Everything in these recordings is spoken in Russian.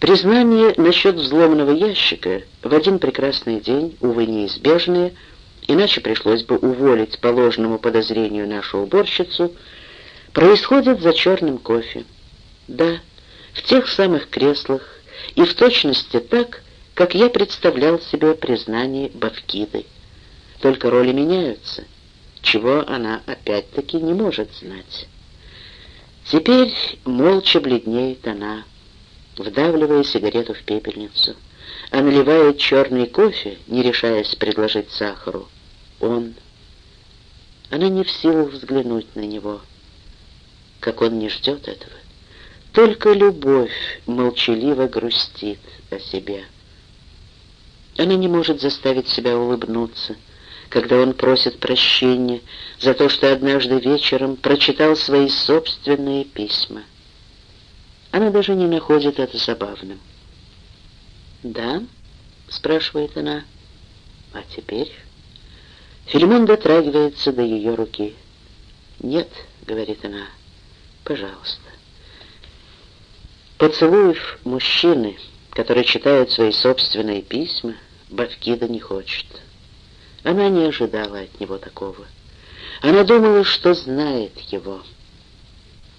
Признание насчет взломанного ящика в один прекрасный день, увы, неизбежное, иначе пришлось бы уволить по ложному подозрению нашу уборщицу, происходит за черным кофе. Да, в тех самых креслах и в точности так, как я представлял себе признание Бавкиды. Только роли меняются, чего она опять-таки не может знать. Теперь молча бледнеет она, вдавливая сигарету в пепельницу, а наливает черный кофе, не решаясь предложить сахару. Он... Она не в силах взглянуть на него, как он не ждет этого. Только любовь молчаливо грустит о себе. Она не может заставить себя улыбнуться, когда он просит прощения за то, что однажды вечером прочитал свои собственные письма. Она даже не находит это забавным. «Да?» — спрашивает она. «А теперь?» Филимон дотрагивается до ее руки. «Нет», — говорит она, — «пожалуйста». Поцелуев мужчины, который читает свои собственные письма, Бавкида не хочет. Она не ожидала от него такого. Она думала, что знает его.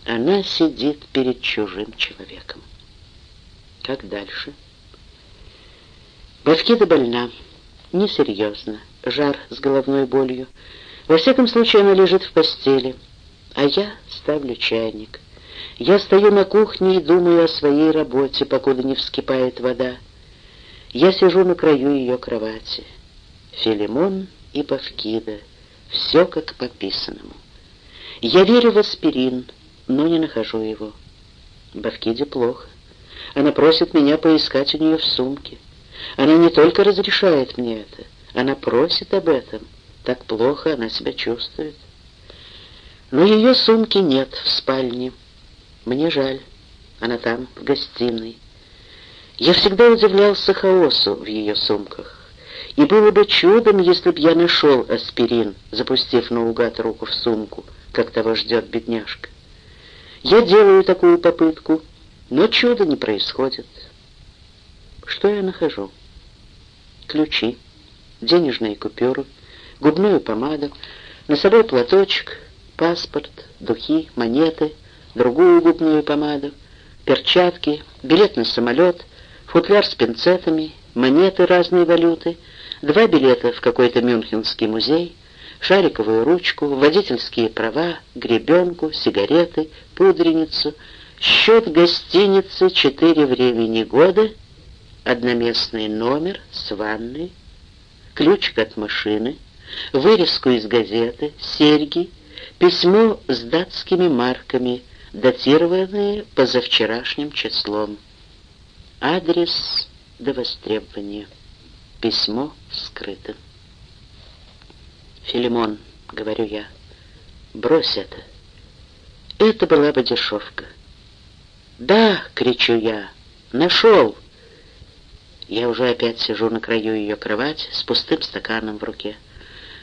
Она сидит перед чужим человеком. Как дальше? Бавкида больна. Несерьезно. Жар с головной болью. Во всяком случае, она лежит в постели. А я ставлю чайник. Я стою на кухне и думаю о своей работе, покуда не вскипает вода. Я сижу на краю ее кровати. Филимон и Бавкида. Все как по писанному. Я верю в аспирин, но не нахожу его. Бавкиде плохо. Она просит меня поискать у нее в сумке. Она не только разрешает мне это, она просит об этом. Так плохо она себя чувствует. Но ее сумки нет в спальне. Мне жаль, она там, в гостиной. Я всегда удивлялся хаосу в ее сумках. И было бы чудом, если б я нашел аспирин, запустив наугад руку в сумку, как того ждет бедняжка. Я делаю такую попытку, но чуда не происходит. Что я нахожу? Ключи, денежные купюры, губную помаду, носовой платочек, паспорт, духи, монеты — другую губную помаду, перчатки, билет на самолет, футляр с пинцетами, монеты разной валюты, два билета в какой-то мюнхенский музей, шариковую ручку, водительские права, гребенку, сигареты, пудреницу, счет гостиницы «Четыре времени года», одноместный номер с ванной, ключик от машины, вырезку из газеты, серьги, письмо с датскими марками, датированные позавчерашним числом. Адрес до востребования. Письмо скрыто. «Филимон», — говорю я, — «брось это. Это была бы дешевка». «Да!» — кричу я. «Нашел!» Я уже опять сижу на краю ее кровати с пустым стаканом в руке.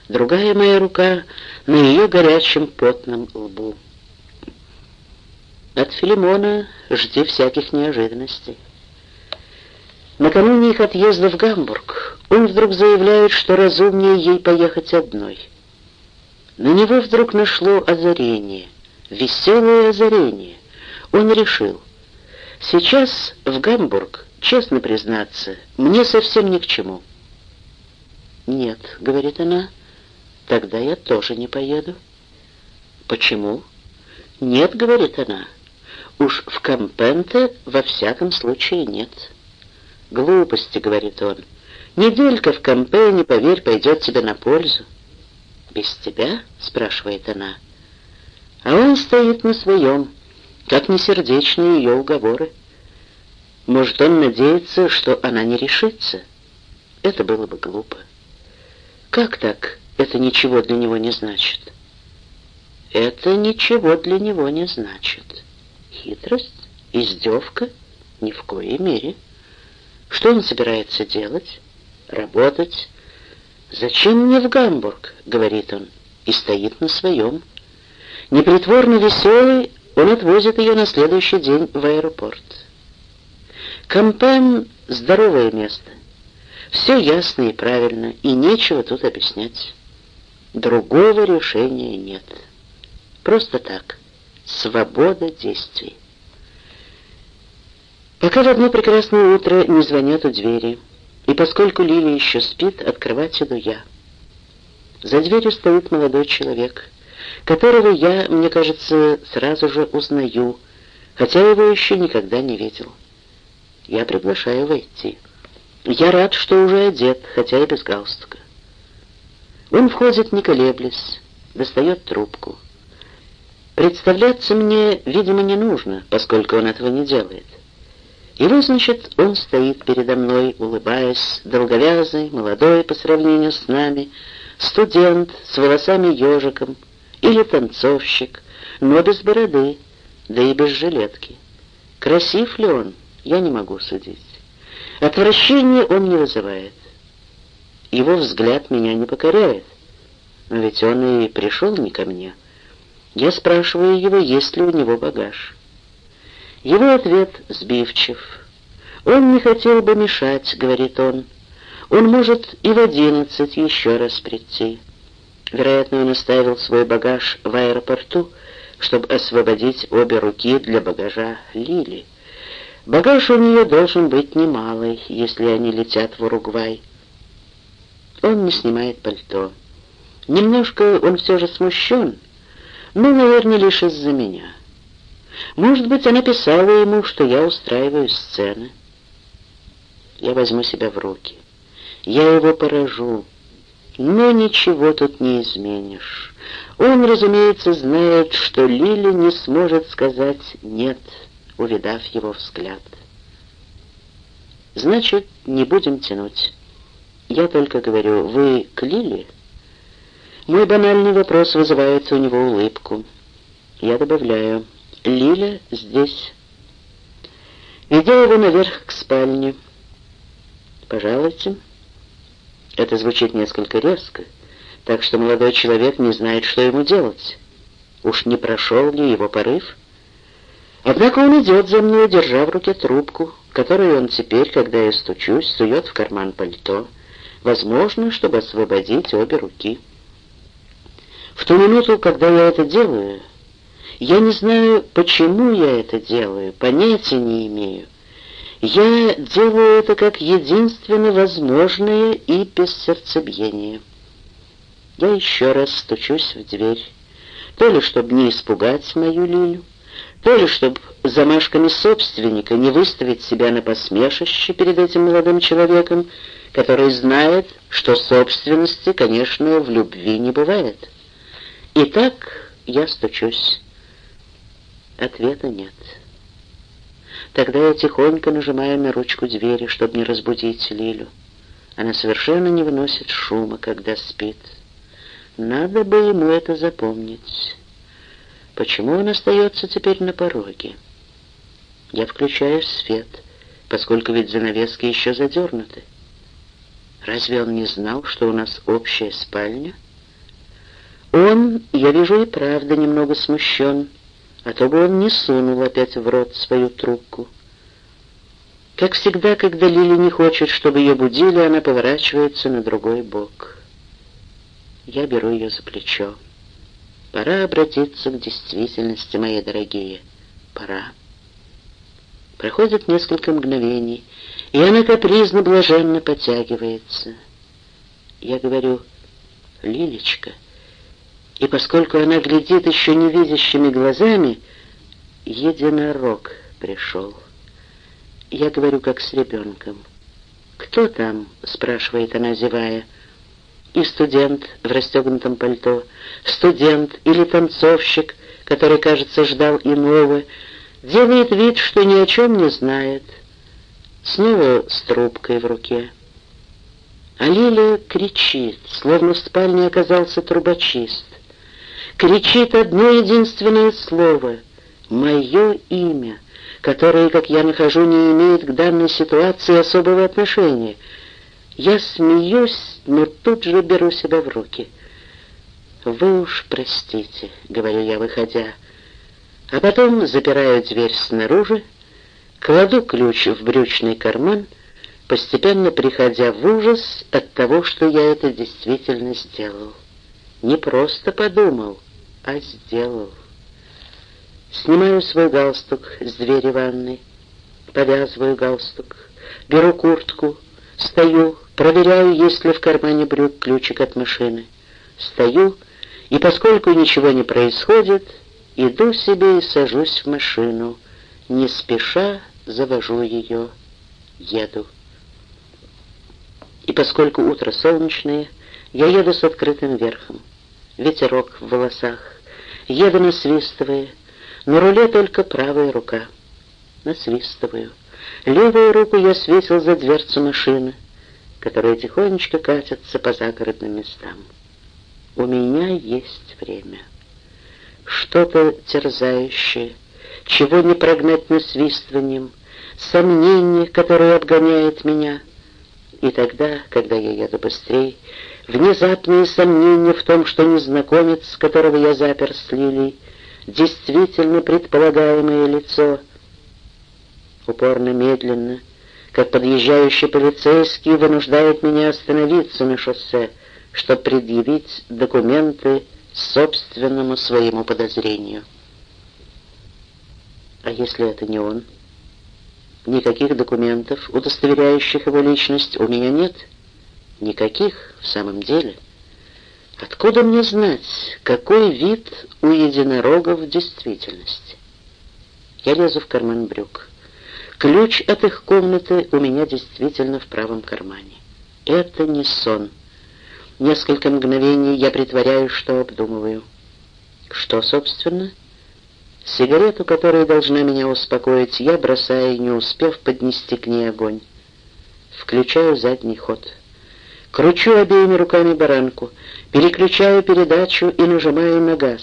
Другая моя рука на ее горячем потном лбу. От Филимона жди всяких неожиданностей. Накануне их отъезда в Гамбург он вдруг заявляет, что разумнее ей поехать одной. На него вдруг нашло озарение, веселое озарение. Он решил, сейчас в Гамбург, честно признаться, мне совсем ни к чему. «Нет», — говорит она, — «тогда я тоже не поеду». «Почему?» «Нет», — говорит она, — Уж в Кампенте во всяком случае нет. Глупости, говорит он. Неделька в Кампене, поверь, пойдет тебе на пользу. Без тебя? спрашивает она. А он стоит на своем, как несердечные ее уговоры. Может, он надеется, что она не решится? Это было бы глупо. Как так? Это ничего для него не значит. Это ничего для него не значит. Хитрость? Издевка? Ни в коей мере. Что он собирается делать? Работать? «Зачем мне в Гамбург?» — говорит он, и стоит на своем. Непритворно веселый, он отвозит ее на следующий день в аэропорт. Кампен — здоровое место. Все ясно и правильно, и нечего тут объяснять. Другого решения нет. Просто так. Свобода действий. Пока в одно прекрасное утро не звонят у двери, и поскольку Лили еще спит, открывать иду я. За дверью стоит молодой человек, которого я, мне кажется, сразу же узнаю, хотя его еще никогда не видел. Я приглашаю войти. Я рад, что уже одет, хотя и без галстука. Он входит, не колеблясь, достает трубку. Представляться мне, видимо, не нужно, поскольку он этого не делает. И вот, значит, он стоит передо мной, улыбаясь, долговязый, молодой по сравнению с нами, студент с волосами ежиком или танцовщик, но без бороды, да и без жилетки. Красив ли он, я не могу судить. Отвращения он не вызывает. Его взгляд меня не покоряет. Но ведь он и пришел не ко мне. Я спрашиваю его, есть ли у него багаж. Его ответ сбивчив. «Он не хотел бы мешать», — говорит он. «Он может и в одиннадцать еще раз прийти». Вероятно, он оставил свой багаж в аэропорту, чтобы освободить обе руки для багажа Лили. Багаж у нее должен быть немалый, если они летят в Уругвай. Он не снимает пальто. Немножко он все же смущен, но, наверное, лишь из-за меня. Может быть, она писала ему, что я устраиваю сцены. Я возьму себя в руки. Я его поражу. Но ничего тут не изменишь. Он, разумеется, знает, что Лили не сможет сказать «нет», увидав его взгляд. Значит, не будем тянуть. Я только говорю, вы к Лили? Мой банальный вопрос вызывает у него улыбку. Я добавляю, Лиля здесь. Ведя его наверх к спальне. «Пожалуйте». Это звучит несколько резко, так что молодой человек не знает, что ему делать. Уж не прошел ли его порыв? Однако он идет за мной, держа в руке трубку, которую он теперь, когда я стучусь, сует в карман пальто, возможно, чтобы освободить обе руки. В ту минуту, когда я это делаю, я не знаю, почему я это делаю, понятия не имею. Я делаю это как единственно возможное и без сердцебиения. Я еще раз стучусь в дверь, то ли чтобы не испугать мою Лилю, то ли чтобы замашками собственника не выставить себя на посмешище перед этим молодым человеком, который знает, что собственности, конечно, в любви не бывает. Итак, я стучусь. Ответа нет. Тогда я тихонько нажимаю на ручку двери, чтобы не разбудить Лилю. Она совершенно не выносит шума, когда спит. Надо бы ему это запомнить. Почему он остается теперь на пороге? Я включаю свет, поскольку ведь занавески еще задернуты. Разве он не знал, что у нас общая спальня? Он, я вижу, и правда немного смущен, а то бы он не сунул опять в рот свою трубку. Как всегда, когда Лили не хочет, чтобы ее будили, она поворачивается на другой бок. Я беру ее за плечо. Пора обратиться к действительности, мои дорогие. Пора. Проходит несколько мгновений, и она капризно, блаженно потягивается. Я говорю, «Лилечка», и поскольку она глядит еще невидящими глазами, единорог пришел. Я говорю, как с ребенком. «Кто там?» — спрашивает она, зевая. И студент в расстегнутом пальто, студент или танцовщик, который, кажется, ждал иного, делает вид, что ни о чем не знает. Снова с трубкой в руке. А Лиля кричит, словно в спальне оказался трубочист кричит одно единственное слово — мое имя, которое, как я нахожу, не имеет к данной ситуации особого отношения. Я смеюсь, но тут же беру себя в руки. «Вы уж простите», — говорю я, выходя, а потом запираю дверь снаружи, Кладу ключ в брючный карман, постепенно приходя в ужас от того, что я это действительно сделал. Не просто подумал, а сделал. Снимаю свой галстук с двери ванной, повязываю галстук, беру куртку, стою, проверяю, есть ли в кармане брюк ключик от машины. Стою, и поскольку ничего не происходит, иду себе и сажусь в машину. Не спеша завожу ее, еду. И поскольку утро солнечное, я еду с открытым верхом. Ветерок в волосах, еду насвистывая, на руле только правая рука. Насвистываю. Левую руку я свесил за дверцу машины, которая тихонечко катится по загородным местам. У меня есть время. Что-то терзающее, чего не прогнать насвистыванием, сомнение, которое обгоняет меня. И тогда, когда я еду быстрее, внезапные сомнения в том, что незнакомец, которого я запер с Лилией, действительно предполагаемое лицо. Упорно, медленно, как подъезжающий полицейский, вынуждает меня остановиться на шоссе, чтобы предъявить документы собственному своему подозрению. А если это не он? Никаких документов, удостоверяющих его личность, у меня нет. Никаких в самом деле. Откуда мне знать, какой вид у единорогов в действительности? Я лезу в карман брюк. Ключ от их комнаты у меня действительно в правом кармане. Это не сон. Несколько мгновений я притворяюсь, что обдумываю. Что, собственно? — Сигарету, которая должна меня успокоить, я бросаю, не успев поднести к ней огонь. Включаю задний ход. Кручу обеими руками баранку, переключаю передачу и нажимаю на газ,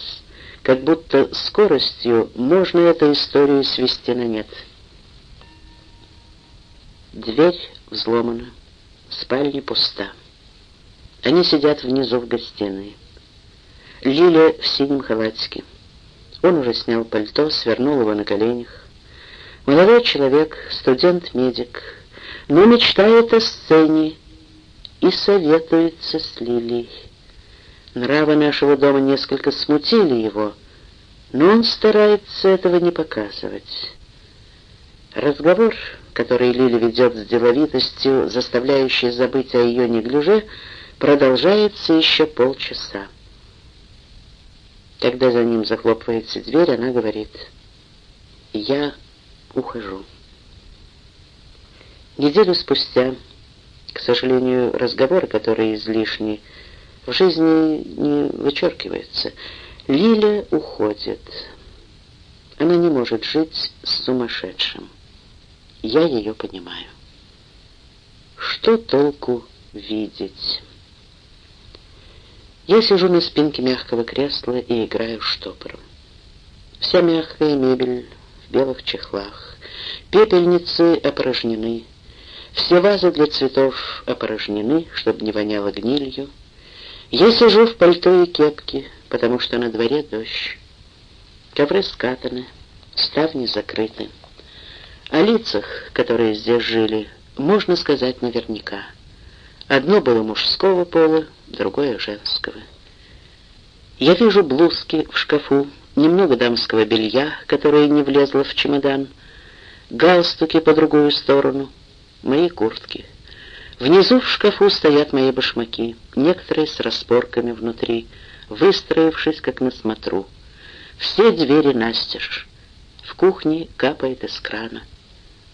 как будто скоростью можно эту историю свести на нет. Дверь взломана, спальня пуста. Они сидят внизу в гостиной. Лиля в синем халатике. Он уже снял пальто, свернул его на коленях. Молодой человек, студент-медик, но мечтает о сцене и советуется с Лилией. Нравы нашего дома несколько смутили его, но он старается этого не показывать. Разговор, который Лили ведет с деловитостью, заставляющий забыть о ее неглиже, продолжается еще полчаса. Когда за ним захлопывается дверь, она говорит, «Я ухожу». Неделю спустя, к сожалению, разговор, который излишний, в жизни не вычеркивается. Лиля уходит. Она не может жить с сумасшедшим. Я ее понимаю. Что толку видеть? Я сижу на спинке мягкого кресла и играю штопором. Вся мягкая мебель в белых чехлах, пепельницы опорожнены, все вазы для цветов опорожнены, чтобы не воняло гнилью. Я сижу в пальто и кепке, потому что на дворе дождь. Ковры скатаны, ставни закрыты. О лицах, которые здесь жили, можно сказать наверняка — Одно было мужского пола, другое женского. Я вижу блузки в шкафу, немного дамского белья, которое не влезло в чемодан, галстуки по другую сторону, мои куртки. Внизу в шкафу стоят мои башмаки, некоторые с распорками внутри, выстроившись как на смотру. Все двери настежь. В кухне капает из крана.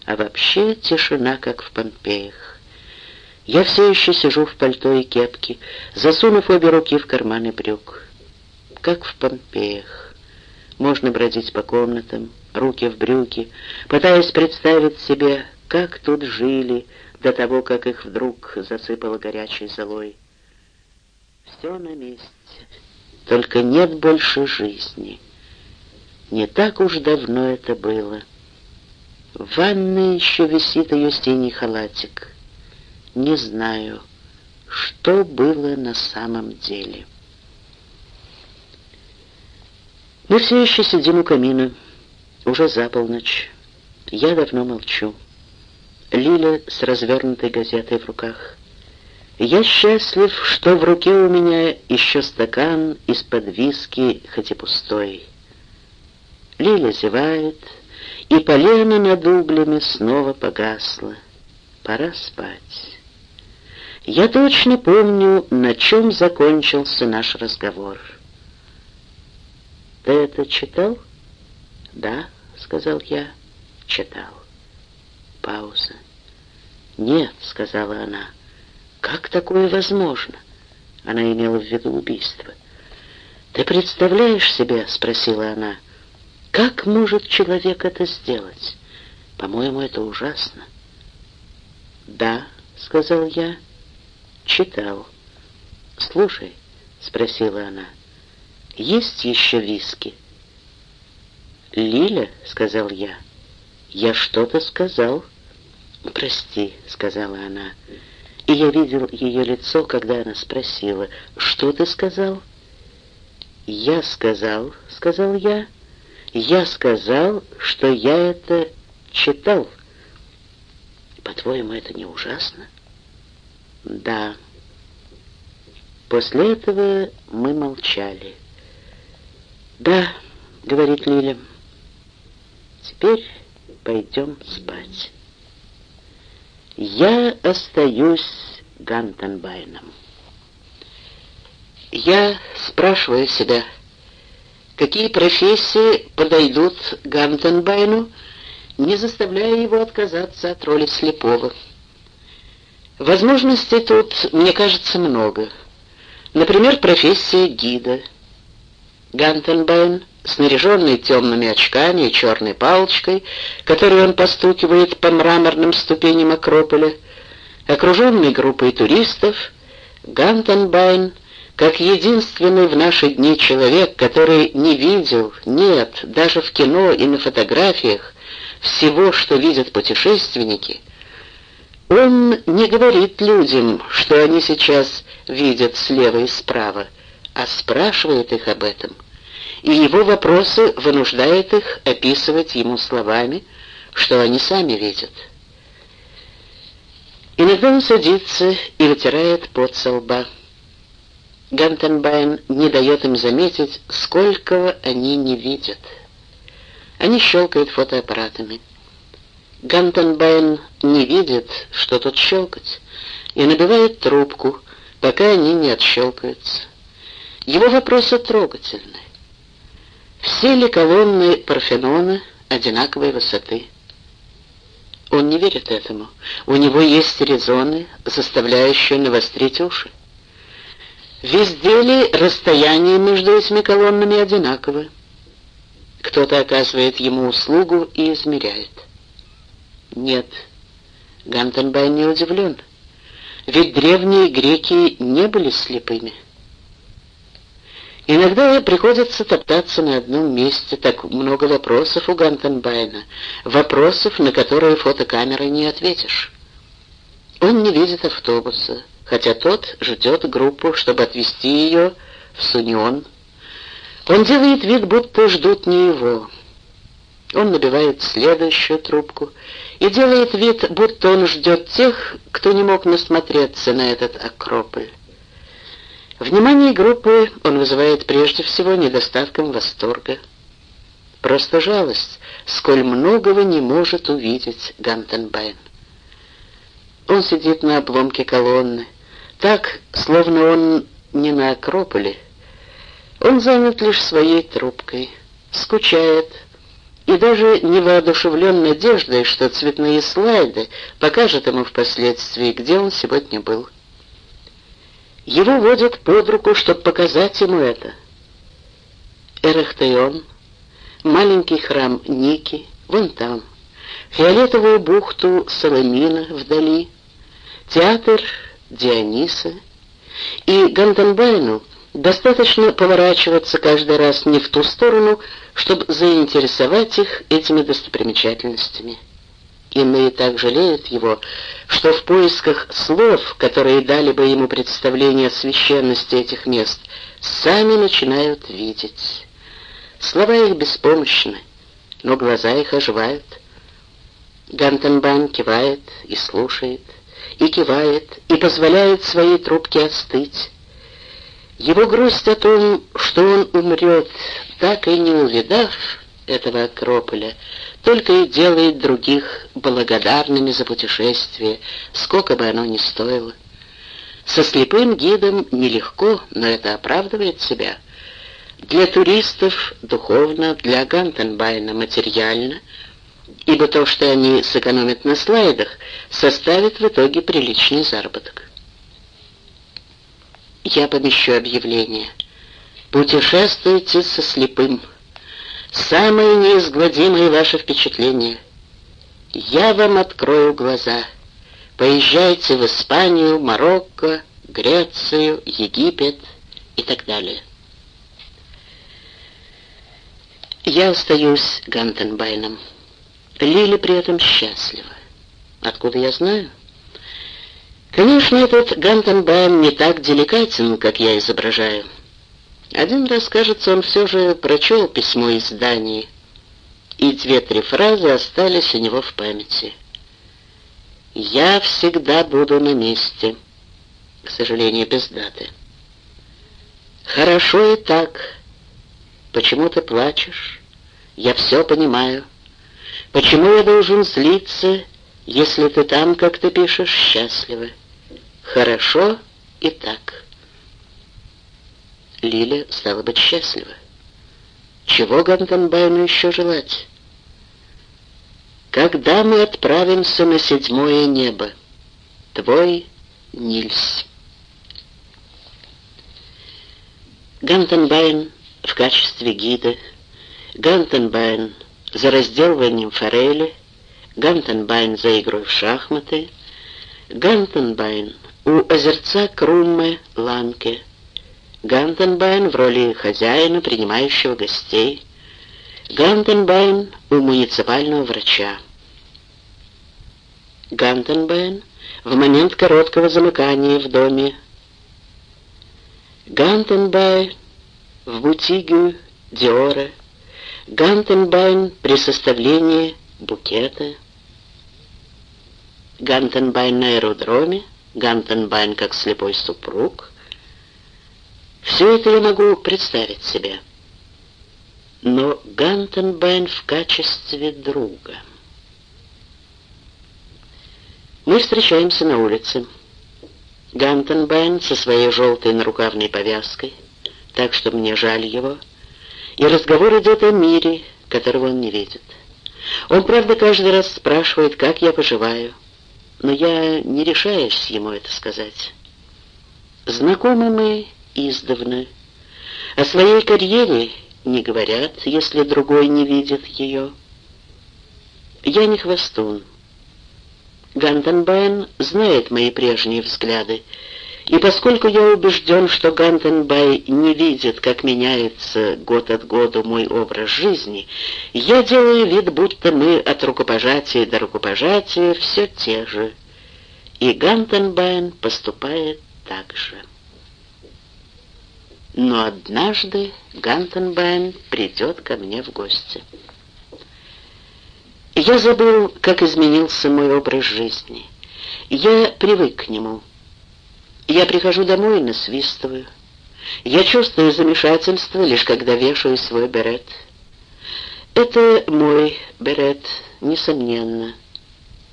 А вообще тишина, как в Помпеях. Я все еще сижу в пальто и кепке, засунув обе руки в карманы брюк. Как в Помпеях. Можно бродить по комнатам, руки в брюки, пытаясь представить себе, как тут жили до того, как их вдруг засыпало горячей золой. Все на месте, только нет больше жизни. Не так уж давно это было. В ванной еще висит ее синий халатик — не знаю, что было на самом деле. Мы все еще сидим у камина, уже за полночь. Я давно молчу. Лиля с развернутой газетой в руках. Я счастлив, что в руке у меня еще стакан из-под виски, хоть и пустой. Лиля зевает, и полено над углями снова погасло. Пора спать. Я точно помню, на чем закончился наш разговор. «Ты это читал?» «Да», — сказал я, — «читал». Пауза. «Нет», — сказала она, — «как такое возможно?» Она имела в виду убийство. «Ты представляешь себе?» — спросила она. «Как может человек это сделать? По-моему, это ужасно». «Да», — сказал я, — «читал». «Слушай», — спросила она, — «есть еще виски?» «Лиля», — сказал я, — «я что-то сказал». «Прости», — сказала она. И я видел ее лицо, когда она спросила, «Что ты сказал?» «Я сказал», — сказал я, — «я сказал, что я это читал». «По-твоему, это не ужасно?» «Да». После этого мы молчали. «Да», — говорит Лиля, — «теперь пойдем спать». Я остаюсь Гантенбайном. Я спрашиваю себя, какие профессии подойдут Гантенбайну, не заставляя его отказаться от роли слепого. Возможностей тут, мне кажется, много. Например, профессия гида. Гантенбайн снаряженный темными очками и черной палочкой, которой он постукивает по мраморным ступеням Акрополя, окруженный группой туристов, Гантенбайн, как единственный в наши дни человек, который не видел, нет, даже в кино и на фотографиях, всего, что видят путешественники, он не говорит людям, что они сейчас видят слева и справа, а спрашивает их об этом – и его вопросы вынуждают их описывать ему словами, что они сами видят. Иногда он садится и вытирает пот со лба. Гантенбайн не дает им заметить, сколько они не видят. Они щелкают фотоаппаратами. Гантенбайн не видит, что тут щелкать, и набивает трубку, пока они не отщелкаются. Его вопросы трогательны. Все ли колонны Парфенона одинаковой высоты? Он не верит этому. У него есть резоны, заставляющие навострить уши. Везде ли расстояние между этими колоннами одинаково? Кто-то оказывает ему услугу и измеряет. Нет, Гантенбайн не удивлен. Ведь древние греки не были слепыми. Иногда приходится топтаться на одном месте, так много вопросов у Гантенбайна, вопросов, на которые фотокамерой не ответишь. Он не видит автобуса, хотя тот ждет группу, чтобы отвезти ее в Сунион. Он делает вид, будто ждут не его. Он набивает следующую трубку и делает вид, будто он ждет тех, кто не мог насмотреться на этот Акрополь. Внимание группы он вызывает прежде всего недостатком восторга. Просто жалость, сколь многого не может увидеть Гантенбайн. Он сидит на обломке колонны, так, словно он не на Акрополе. Он занят лишь своей трубкой, скучает, и даже не воодушевлен надеждой, что цветные слайды покажут ему впоследствии, где он сегодня был. Его водят под руку, чтобы показать ему это. Эрехтеон, маленький храм Ники, вон там, фиолетовую бухту Соломина вдали, театр Диониса. И Ганденбайну достаточно поворачиваться каждый раз не в ту сторону, чтобы заинтересовать их этими достопримечательностями. Иные так жалеют его, что в поисках слов, которые дали бы ему представление о священности этих мест, сами начинают видеть. Слова их беспомощны, но глаза их оживают. Гантенбан кивает и слушает, и кивает, и позволяет своей трубке остыть. Его грусть о том, что он умрет, так и не увидав этого Акрополя, только и делает других благодарными за путешествие, сколько бы оно ни стоило. Со слепым гидом нелегко, но это оправдывает себя. Для туристов духовно, для Гантенбайна материально, ибо то, что они сэкономят на слайдах, составит в итоге приличный заработок. Я помещу объявление. Путешествуйте со слепым. Самые неизгладимые ваши впечатления. Я вам открою глаза. Поезжайте в Испанию, Марокко, Грецию, Египет и так далее. Я остаюсь Гантенбайном. Лили при этом счастлива. Откуда я знаю? Конечно, этот Гантенбайн не так деликатен, как я изображаю. Один раз, кажется, он все же прочел письмо из Дании, и две-три фразы остались у него в памяти. «Я всегда буду на месте», к сожалению, без даты. «Хорошо и так. Почему ты плачешь? Я все понимаю. Почему я должен злиться, если ты там, как ты пишешь, счастлива? Хорошо и так». Лиля стала быть счастлива. Чего Гантенбайну еще желать? Когда мы отправимся на седьмое небо? Твой Нильс. Гантенбайн в качестве гида, Гантенбайн за разделыванием форели, Гантенбайн за игрой в шахматы, Гантенбайн у озерца Крумме Ланке, Гантенбайн в роли хозяина, принимающего гостей, Гантенбайн у муниципального врача. Гантенбайн в момент короткого замыкания в доме. Гантенбайн в бутике Диора. Гантенбайн при составлении букета. Гантенбайн на аэродроме. Гантенбайн как слепой супруг — все это я могу представить себе. Но Гантенбайн в качестве друга. Мы встречаемся на улице. Гантенбайн со своей желтой нарукавной повязкой, так что мне жаль его, и разговор идет о мире, которого он не видит. Он, правда, каждый раз спрашивает, как я поживаю, но я не решаюсь ему это сказать. Знакомы мы издавна. О своей карьере не говорят, если другой не видит ее. Я не хвастун. Гантенбайн знает мои прежние взгляды, и поскольку я убежден, что Гантенбайн не видит, как меняется год от года мой образ жизни, я делаю вид, будто мы от рукопожатия до рукопожатия все те же. И Гантенбайн поступает так же. Но однажды Гантенбайн придет ко мне в гости. Я забыл, как изменился мой образ жизни. Я привык к нему. Я прихожу домой и насвистываю. Я чувствую замешательство, лишь когда вешаю свой берет. Это мой берет, несомненно,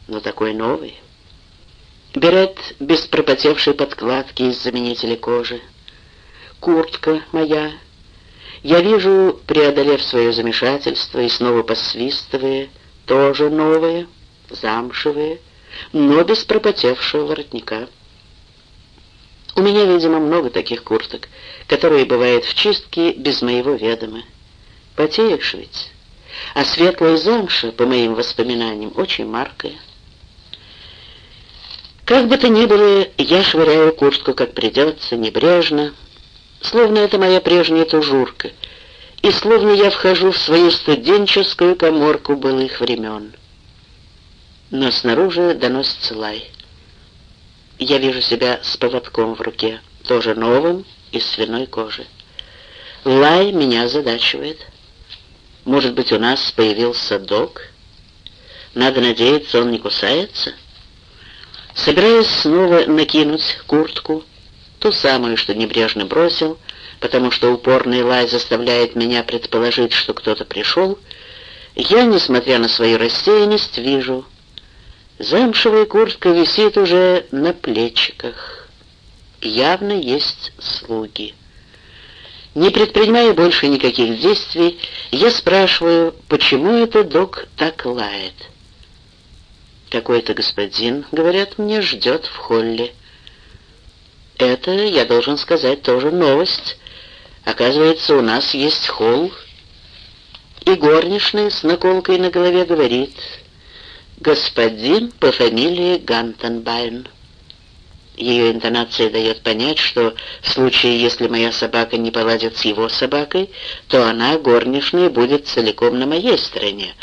но такой новый. Берет без пропотевшей подкладки из заменителя кожи куртка моя. Я вижу, преодолев свое замешательство и снова посвистывая, тоже новые, замшевые, но без пропотевшего воротника. У меня, видимо, много таких курток, которые бывают в чистке без моего ведома. Потеешь ведь? А светлая замша, по моим воспоминаниям, очень маркая. Как бы то ни было, я швыряю куртку, как придется, небрежно, словно это моя прежняя тужурка, и словно я вхожу в свою студенческую коморку былых времен. Но снаружи доносится лай. Я вижу себя с поводком в руке, тоже новым, из свиной кожи. Лай меня задачивает. Может быть, у нас появился дог? Надо надеяться, он не кусается. Собираясь снова накинуть куртку, ту самую, что небрежно бросил, потому что упорный лай заставляет меня предположить, что кто-то пришел, я, несмотря на свою рассеянность, вижу, замшевая куртка висит уже на плечиках. Явно есть слуги. Не предпринимая больше никаких действий, я спрашиваю, почему это док так лает. Какой-то господин, говорят мне, ждет в холле. Это, я должен сказать, тоже новость. Оказывается, у нас есть холл. И горничная с наколкой на голове говорит, «Господин по фамилии Гантенбайн». Ее интонация дает понять, что в случае, если моя собака не поладит с его собакой, то она, горничная, будет целиком на моей стороне,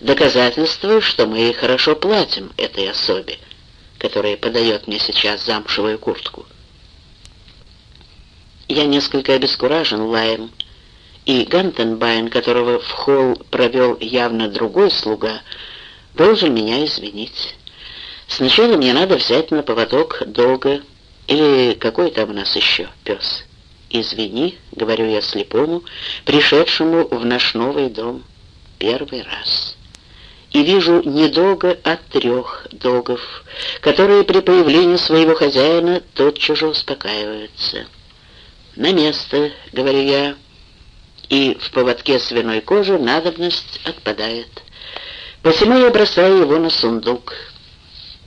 доказательство, что мы хорошо платим этой особе, которая подает мне сейчас замшевую куртку. Я несколько обескуражен лаем, и Гантенбайн, которого в холл провел явно другой слуга, должен меня извинить. Сначала мне надо взять на поводок долго, или какой там у нас еще пес. «Извини», — говорю я слепому, пришедшему в наш новый дом первый раз. И вижу не дога, а трех догов, которые при появлении своего хозяина тотчас же успокаиваются. «На место», — говорю я, и в поводке свиной кожи надобность отпадает. Посему я бросаю его на сундук.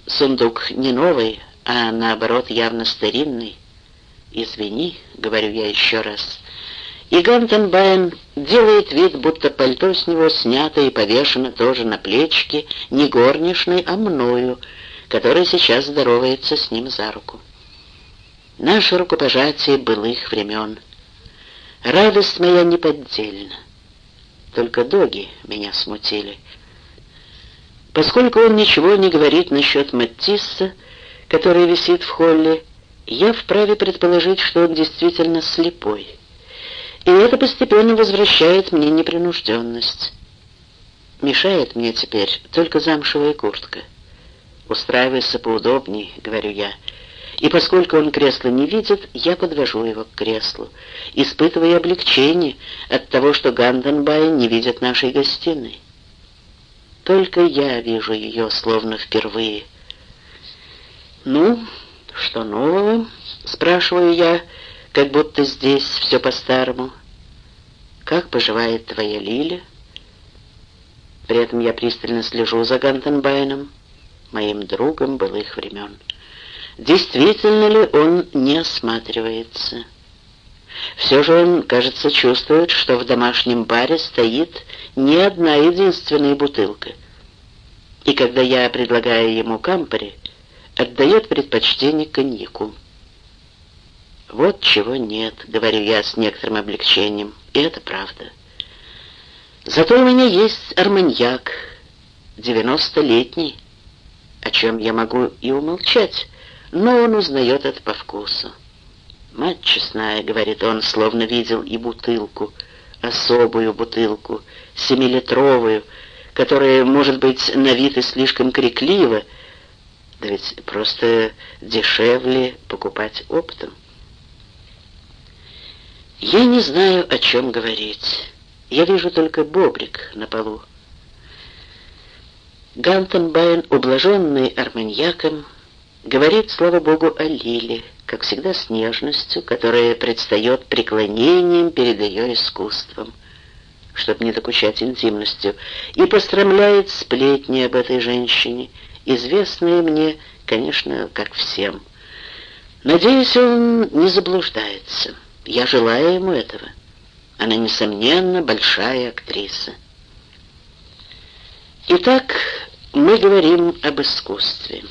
Сундук не новый, а наоборот явно старинный. «Извини», — говорю я еще раз. И Гантенбайн делает вид, будто пальто с него снято и повешено тоже на плечике, не горничной, а мною, который сейчас здоровается с ним за руку. Наше рукопожатие былых времен. Радость моя неподдельна. Только доги меня смутили. Поскольку он ничего не говорит насчет Маттисса, который висит в холле, я вправе предположить, что он действительно слепой. И это постепенно возвращает мне непринужденность. Мешает мне теперь только замшевая куртка. «Устраивайся поудобней», — говорю я. И поскольку он кресло не видит, я подвожу его к креслу, испытывая облегчение от того, что Ганденбай не видит нашей гостиной. Только я вижу ее словно впервые. «Ну, что нового?» — спрашиваю я, как будто здесь все по-старому. «Как поживает твоя Лиля?» При этом я пристально слежу за Гантенбайном, моим другом былых времен. Действительно ли он не осматривается? Все же он, кажется, чувствует, что в домашнем баре стоит не одна единственная бутылка. И когда я предлагаю ему кампари, отдает предпочтение коньяку. «Вот чего нет», — говорю я с некоторым облегчением, и это правда. Зато у меня есть арманьяк, девяностолетний, о чем я могу и умолчать, но он узнает это по вкусу. «Мать честная», — говорит он, словно видел и бутылку, особую бутылку, семилитровую, которая, может быть, на вид и слишком криклива, да ведь просто дешевле покупать оптом. Я не знаю, о чем говорить. Я вижу только бобрик на полу. Гантенбайн, ублаженный арманьяком, говорит, слава богу, о Лиле, как всегда с нежностью, которая предстает преклонением перед ее искусством, чтобы не докучать интимностью, и пострамляет сплетни об этой женщине, известные мне, конечно, как всем. Надеюсь, он не заблуждается. Я желаю ему этого. Она, несомненно, большая актриса. Итак, мы говорим об искусстве.